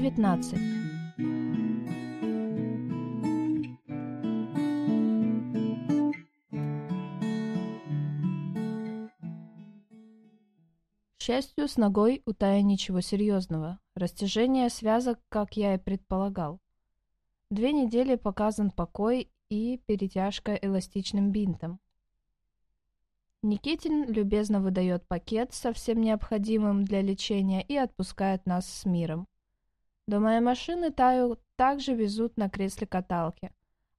19. К счастью, с ногой у Тая ничего серьезного. Растяжение связок, как я и предполагал. Две недели показан покой и перетяжка эластичным бинтом. Никитин любезно выдает пакет со всем необходимым для лечения и отпускает нас с миром. До моей машины Таю также везут на кресле каталки.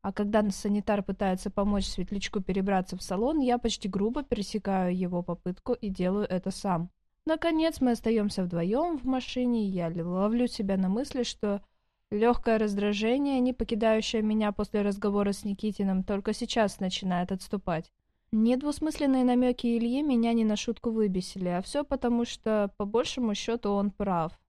А когда санитар пытается помочь Светлячку перебраться в салон, я почти грубо пересекаю его попытку и делаю это сам. Наконец мы остаемся вдвоем в машине, и я ловлю себя на мысли, что легкое раздражение, не покидающее меня после разговора с Никитиным, только сейчас начинает отступать. Недвусмысленные намеки Ильи меня не на шутку выбесили, а все потому, что, по большему счету, он прав.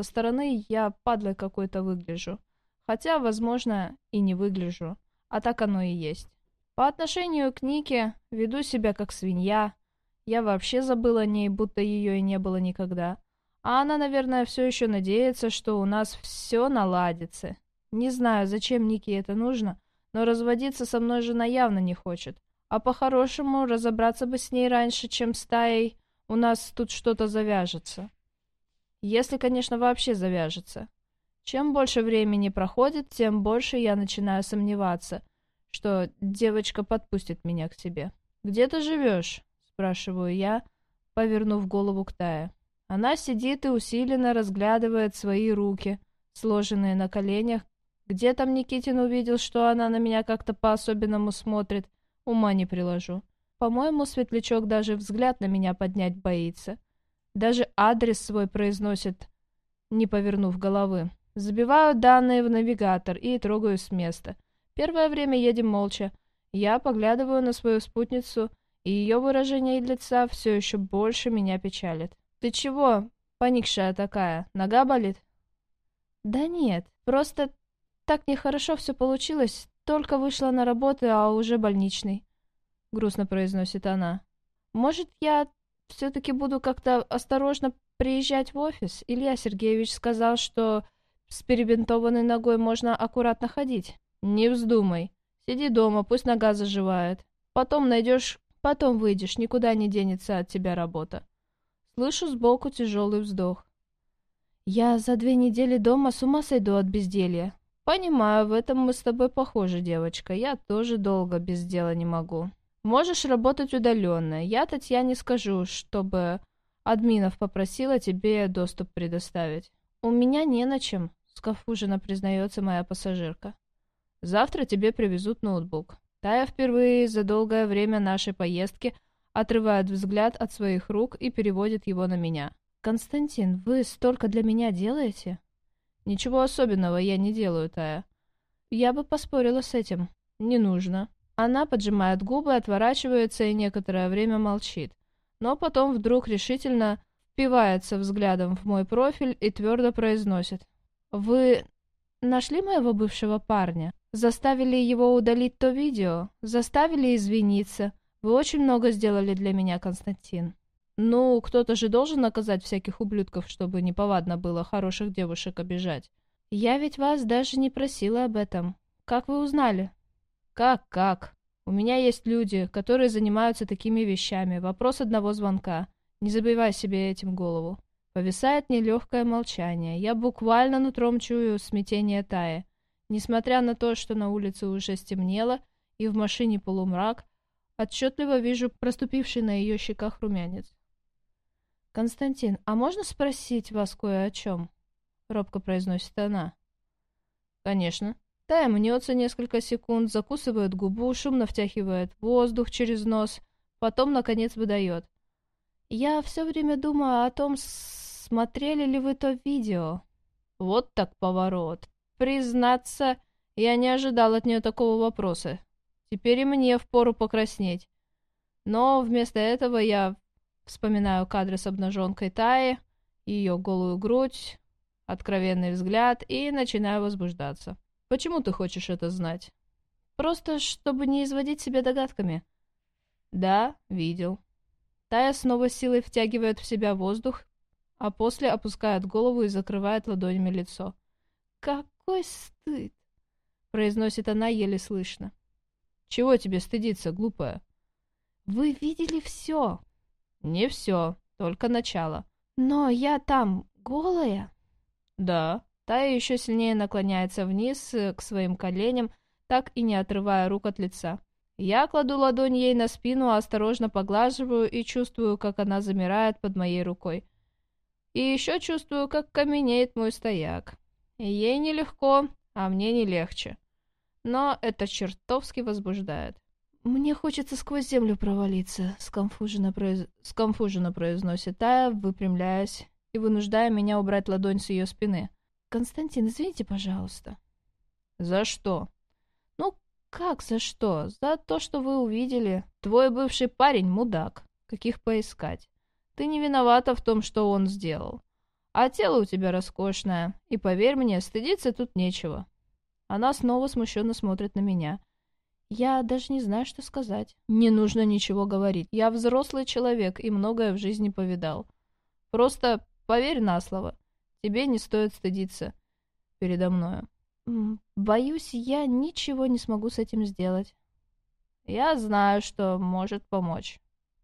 Со стороны я падлой какой-то выгляжу. Хотя, возможно, и не выгляжу. А так оно и есть. По отношению к Нике веду себя как свинья. Я вообще забыла о ней, будто ее и не было никогда. А она, наверное, все еще надеется, что у нас все наладится. Не знаю, зачем Нике это нужно, но разводиться со мной жена явно не хочет. А по-хорошему, разобраться бы с ней раньше, чем с Таей, у нас тут что-то завяжется. Если, конечно, вообще завяжется. Чем больше времени проходит, тем больше я начинаю сомневаться, что девочка подпустит меня к себе. «Где ты живешь?» — спрашиваю я, повернув голову к Тае. Она сидит и усиленно разглядывает свои руки, сложенные на коленях. Где там Никитин увидел, что она на меня как-то по-особенному смотрит — Ума не приложу. По-моему, Светлячок даже взгляд на меня поднять боится. Даже адрес свой произносит, не повернув головы. Забиваю данные в навигатор и трогаю с места. Первое время едем молча. Я поглядываю на свою спутницу, и ее выражение лица все еще больше меня печалит. «Ты чего, поникшая такая? Нога болит?» «Да нет, просто так нехорошо все получилось. Только вышла на работу, а уже больничный. Грустно произносит она. Может, я все-таки буду как-то осторожно приезжать в офис? Илья Сергеевич сказал, что с перебинтованной ногой можно аккуратно ходить. Не вздумай. Сиди дома, пусть нога заживает. Потом найдешь, потом выйдешь, никуда не денется от тебя работа. Слышу сбоку тяжелый вздох. Я за две недели дома с ума сойду от безделья. «Понимаю, в этом мы с тобой похожи, девочка. Я тоже долго без дела не могу. Можешь работать удаленно. Я Татьяне скажу, чтобы админов попросила тебе доступ предоставить. У меня не на чем», — скафуженно признается моя пассажирка. «Завтра тебе привезут ноутбук». Тая впервые за долгое время нашей поездки отрывает взгляд от своих рук и переводит его на меня. «Константин, вы столько для меня делаете?» Ничего особенного я не делаю, Тая. Я бы поспорила с этим. Не нужно. Она поджимает губы, отворачивается и некоторое время молчит. Но потом вдруг решительно впивается взглядом в мой профиль и твердо произносит. «Вы нашли моего бывшего парня? Заставили его удалить то видео? Заставили извиниться? Вы очень много сделали для меня, Константин». Ну, кто-то же должен наказать всяких ублюдков, чтобы неповадно было хороших девушек обижать. Я ведь вас даже не просила об этом. Как вы узнали? Как, как? У меня есть люди, которые занимаются такими вещами. Вопрос одного звонка. Не забивай себе этим голову. Повисает нелегкое молчание. Я буквально нутром чую смятение Таи. Несмотря на то, что на улице уже стемнело и в машине полумрак, отчетливо вижу проступивший на ее щеках румянец. «Константин, а можно спросить вас кое о чем?» — робко произносит она. «Конечно». Тая мнется несколько секунд, закусывает губу, шумно втягивает воздух через нос, потом, наконец, выдает. «Я все время думаю о том, смотрели ли вы то видео». Вот так поворот. Признаться, я не ожидал от нее такого вопроса. Теперь и мне впору покраснеть. Но вместо этого я Вспоминаю кадры с обнаженкой Таи, ее голую грудь, откровенный взгляд и начинаю возбуждаться. Почему ты хочешь это знать? Просто, чтобы не изводить себя догадками. Да, видел. Тая снова силой втягивает в себя воздух, а после опускает голову и закрывает ладонями лицо. какой стыд!» — произносит она еле слышно. «Чего тебе стыдиться, глупая?» «Вы видели все!» «Не все, только начало». «Но я там голая?» «Да». Тая еще сильнее наклоняется вниз э, к своим коленям, так и не отрывая рук от лица. Я кладу ладонь ей на спину, осторожно поглаживаю и чувствую, как она замирает под моей рукой. И еще чувствую, как каменеет мой стояк. Ей нелегко, а мне не легче. Но это чертовски возбуждает. «Мне хочется сквозь землю провалиться», — скомфуженно, произ... скомфуженно произносит Тая, выпрямляясь и вынуждая меня убрать ладонь с ее спины. «Константин, извините, пожалуйста». «За что?» «Ну, как за что? За то, что вы увидели. Твой бывший парень — мудак. Каких поискать? Ты не виновата в том, что он сделал. А тело у тебя роскошное, и, поверь мне, стыдиться тут нечего». Она снова смущенно смотрит на меня. Я даже не знаю, что сказать. Не нужно ничего говорить. Я взрослый человек и многое в жизни повидал. Просто поверь на слово. Тебе не стоит стыдиться передо мною. Боюсь, я ничего не смогу с этим сделать. Я знаю, что может помочь.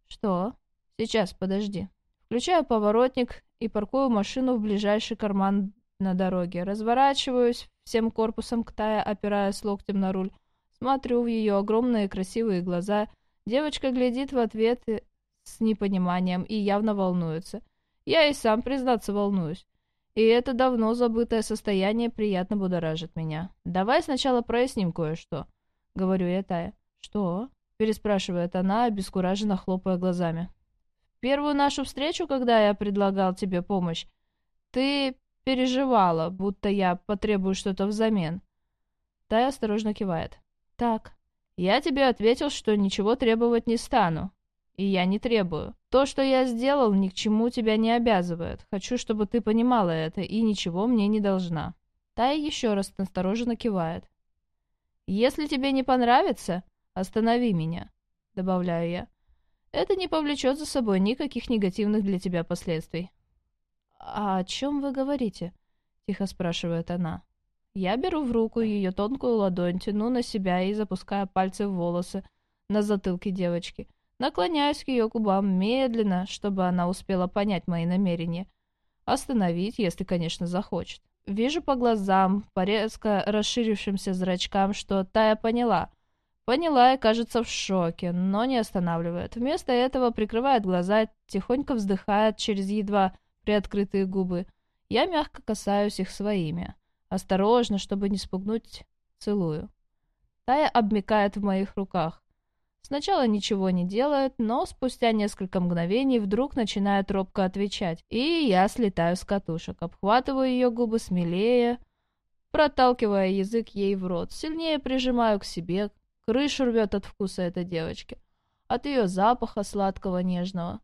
Что? Сейчас, подожди. Включаю поворотник и паркую машину в ближайший карман на дороге. Разворачиваюсь всем корпусом к Тае, опираясь локтем на руль. Смотрю в ее огромные красивые глаза. Девочка глядит в ответ с непониманием и явно волнуется. Я и сам, признаться, волнуюсь. И это давно забытое состояние приятно будоражит меня. Давай сначала проясним кое-что, — говорю я Тае. Что? — переспрашивает она, обескураженно хлопая глазами. В первую нашу встречу, когда я предлагал тебе помощь, ты переживала, будто я потребую что-то взамен. Тая осторожно кивает. Так. Я тебе ответил, что ничего требовать не стану. И я не требую. То, что я сделал, ни к чему тебя не обязывает. Хочу, чтобы ты понимала это, и ничего мне не должна. Тая еще раз настороженно кивает. Если тебе не понравится, останови меня, добавляю я. Это не повлечет за собой никаких негативных для тебя последствий. «А о чем вы говорите?» — тихо спрашивает она. Я беру в руку ее тонкую ладонь, тяну на себя и запускаю пальцы в волосы на затылке девочки. Наклоняюсь к ее губам медленно, чтобы она успела понять мои намерения. Остановить, если, конечно, захочет. Вижу по глазам, по резко расширившимся зрачкам, что Тая поняла. Поняла и кажется в шоке, но не останавливает. Вместо этого прикрывает глаза, тихонько вздыхает через едва приоткрытые губы. Я мягко касаюсь их своими. Осторожно, чтобы не спугнуть, целую. Тая обмикает в моих руках. Сначала ничего не делает, но спустя несколько мгновений вдруг начинает робко отвечать, и я слетаю с катушек, обхватываю ее губы смелее, проталкивая язык ей в рот, сильнее прижимаю к себе, крышу рвет от вкуса этой девочки, от ее запаха сладкого нежного.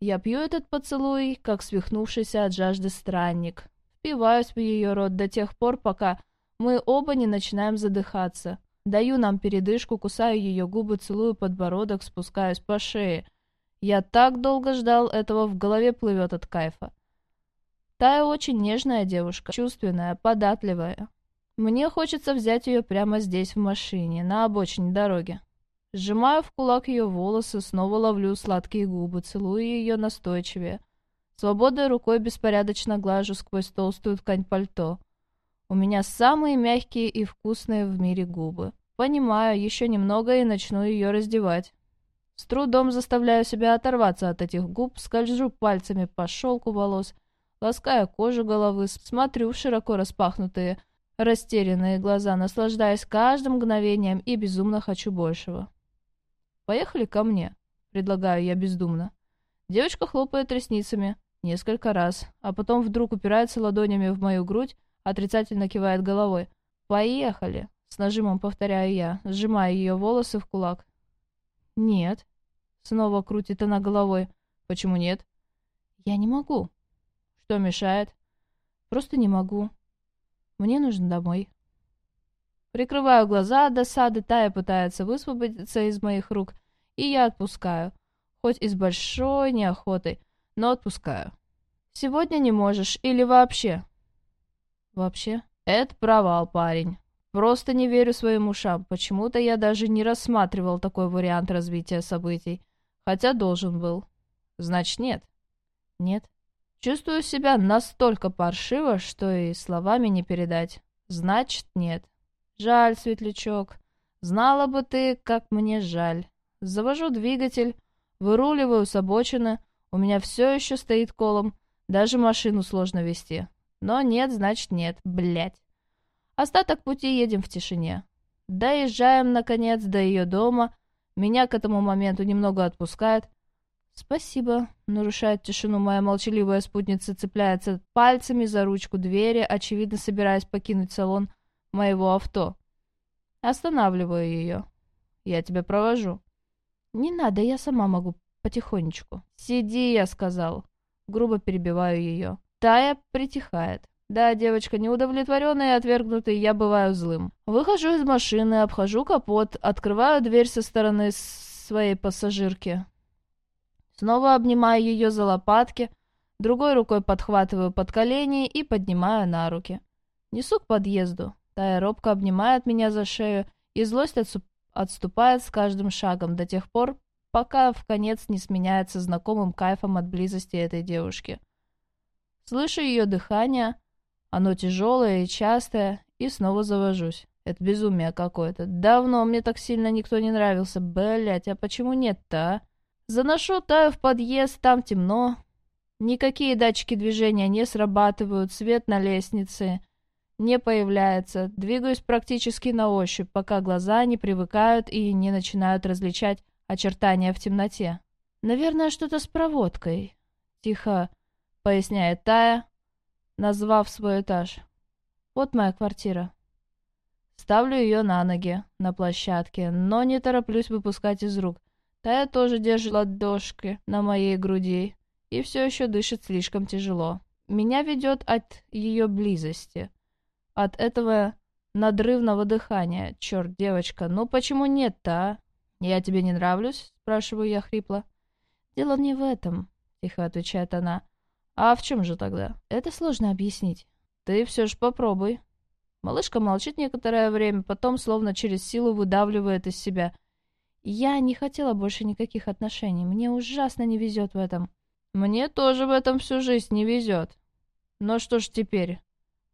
Я пью этот поцелуй, как свихнувшийся от жажды странник, впиваюсь в ее рот до тех пор, пока мы оба не начинаем задыхаться. Даю нам передышку, кусаю ее губы, целую подбородок, спускаюсь по шее. Я так долго ждал этого, в голове плывет от кайфа. Тая очень нежная девушка, чувственная, податливая. Мне хочется взять ее прямо здесь, в машине, на обочине дороги. Сжимаю в кулак ее волосы, снова ловлю сладкие губы, целую ее настойчивее. Свободной рукой беспорядочно глажу сквозь толстую ткань пальто. У меня самые мягкие и вкусные в мире губы. Понимаю, еще немного и начну ее раздевать. С трудом заставляю себя оторваться от этих губ, скольжу пальцами по шелку волос, лаская кожу головы, смотрю в широко распахнутые, растерянные глаза, наслаждаясь каждым мгновением и безумно хочу большего. «Поехали ко мне», — предлагаю я бездумно. Девочка хлопает ресницами несколько раз, а потом вдруг упирается ладонями в мою грудь Отрицательно кивает головой. «Поехали!» С нажимом повторяю я, сжимая ее волосы в кулак. «Нет». Снова крутит она головой. «Почему нет?» «Я не могу». «Что мешает?» «Просто не могу. Мне нужно домой». Прикрываю глаза от досады, Тая пытается высвободиться из моих рук, и я отпускаю. Хоть и с большой неохотой, но отпускаю. «Сегодня не можешь или вообще?» Вообще, Это провал, парень. Просто не верю своим ушам. Почему-то я даже не рассматривал такой вариант развития событий. Хотя должен был. Значит, нет. Нет. Чувствую себя настолько паршиво, что и словами не передать. Значит, нет. Жаль, светлячок. Знала бы ты, как мне жаль. Завожу двигатель, выруливаю с обочины. У меня все еще стоит колом. Даже машину сложно вести. Но нет, значит нет. Блять. Остаток пути едем в тишине. Доезжаем, наконец, до ее дома. Меня к этому моменту немного отпускает. «Спасибо», — нарушает тишину моя молчаливая спутница, цепляется пальцами за ручку двери, очевидно собираясь покинуть салон моего авто. Останавливаю ее. «Я тебя провожу». «Не надо, я сама могу, потихонечку». «Сиди», — я сказал. Грубо перебиваю ее. Тая притихает. Да, девочка, неудовлетворенная и отвергнутая, я бываю злым. Выхожу из машины, обхожу капот, открываю дверь со стороны своей пассажирки. Снова обнимаю ее за лопатки, другой рукой подхватываю под колени и поднимаю на руки. Несу к подъезду. Тая робко обнимает меня за шею, и злость отступает с каждым шагом до тех пор, пока в конец не сменяется знакомым кайфом от близости этой девушки. Слышу ее дыхание, оно тяжелое и частое, и снова завожусь. Это безумие какое-то. Давно мне так сильно никто не нравился. Блять, а почему нет-то, а? Заношу Таю в подъезд, там темно. Никакие датчики движения не срабатывают, свет на лестнице не появляется. Двигаюсь практически на ощупь, пока глаза не привыкают и не начинают различать очертания в темноте. «Наверное, что-то с проводкой», — тихо поясняет Тая, назвав свой этаж. «Вот моя квартира». Ставлю ее на ноги, на площадке, но не тороплюсь выпускать из рук. Тая тоже держит ладошки на моей груди и все еще дышит слишком тяжело. Меня ведет от ее близости, от этого надрывного дыхания. Черт, девочка, ну почему нет-то, а? «Я тебе не нравлюсь?» — спрашиваю я хрипло. «Дело не в этом», — тихо отвечает она. «А в чем же тогда?» «Это сложно объяснить». «Ты все же попробуй». Малышка молчит некоторое время, потом словно через силу выдавливает из себя. «Я не хотела больше никаких отношений. Мне ужасно не везет в этом». «Мне тоже в этом всю жизнь не везет. Но что ж теперь?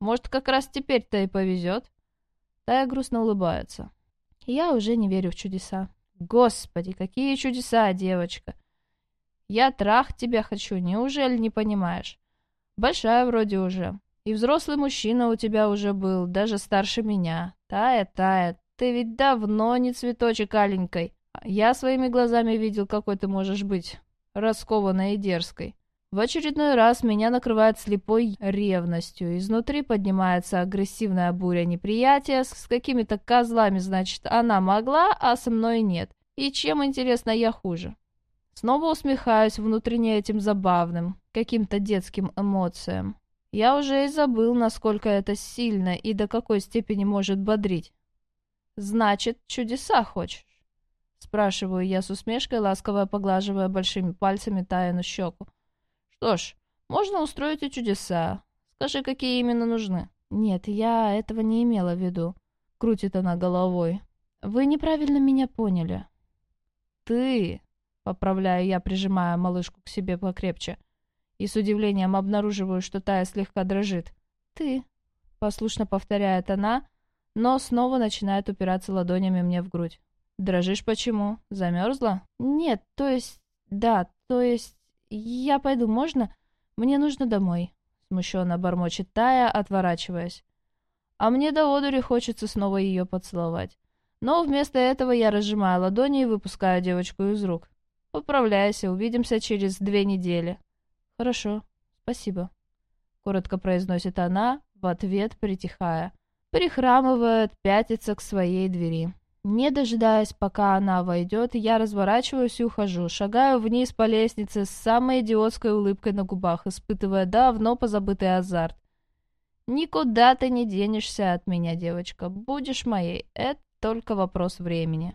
Может, как раз теперь-то и повезет?» Тая грустно улыбается. «Я уже не верю в чудеса». Господи, какие чудеса, девочка! Я трах тебя хочу, неужели не понимаешь? Большая вроде уже. И взрослый мужчина у тебя уже был, даже старше меня. Тая, Тая, ты ведь давно не цветочек аленькой. Я своими глазами видел, какой ты можешь быть, раскованной и дерзкой. В очередной раз меня накрывает слепой ревностью. Изнутри поднимается агрессивная буря неприятия. С какими-то козлами, значит, она могла, а со мной нет. И чем, интересно, я хуже? Снова усмехаюсь внутренне этим забавным, каким-то детским эмоциям. Я уже и забыл, насколько это сильно и до какой степени может бодрить. «Значит, чудеса хочешь?» Спрашиваю я с усмешкой, ласково поглаживая большими пальцами Таяну щеку. Что ж, можно устроить и чудеса. Скажи, какие именно нужны. Нет, я этого не имела в виду. Крутит она головой. Вы неправильно меня поняли. Ты, поправляю я, прижимая малышку к себе покрепче. И с удивлением обнаруживаю, что Тая слегка дрожит. Ты, послушно повторяет она, но снова начинает упираться ладонями мне в грудь. Дрожишь почему? Замерзла? Нет, то есть... Да, то есть... «Я пойду, можно? Мне нужно домой», — смущенно бормочет Тая, отворачиваясь. А мне до одури хочется снова ее поцеловать. Но вместо этого я разжимаю ладони и выпускаю девочку из рук. «Поправляйся, увидимся через две недели». «Хорошо, спасибо», — коротко произносит она, в ответ притихая. Прихрамывает, пятится к своей двери. Не дожидаясь, пока она войдет, я разворачиваюсь и ухожу, шагаю вниз по лестнице с самой идиотской улыбкой на губах, испытывая давно позабытый азарт. «Никуда ты не денешься от меня, девочка. Будешь моей. Это только вопрос времени».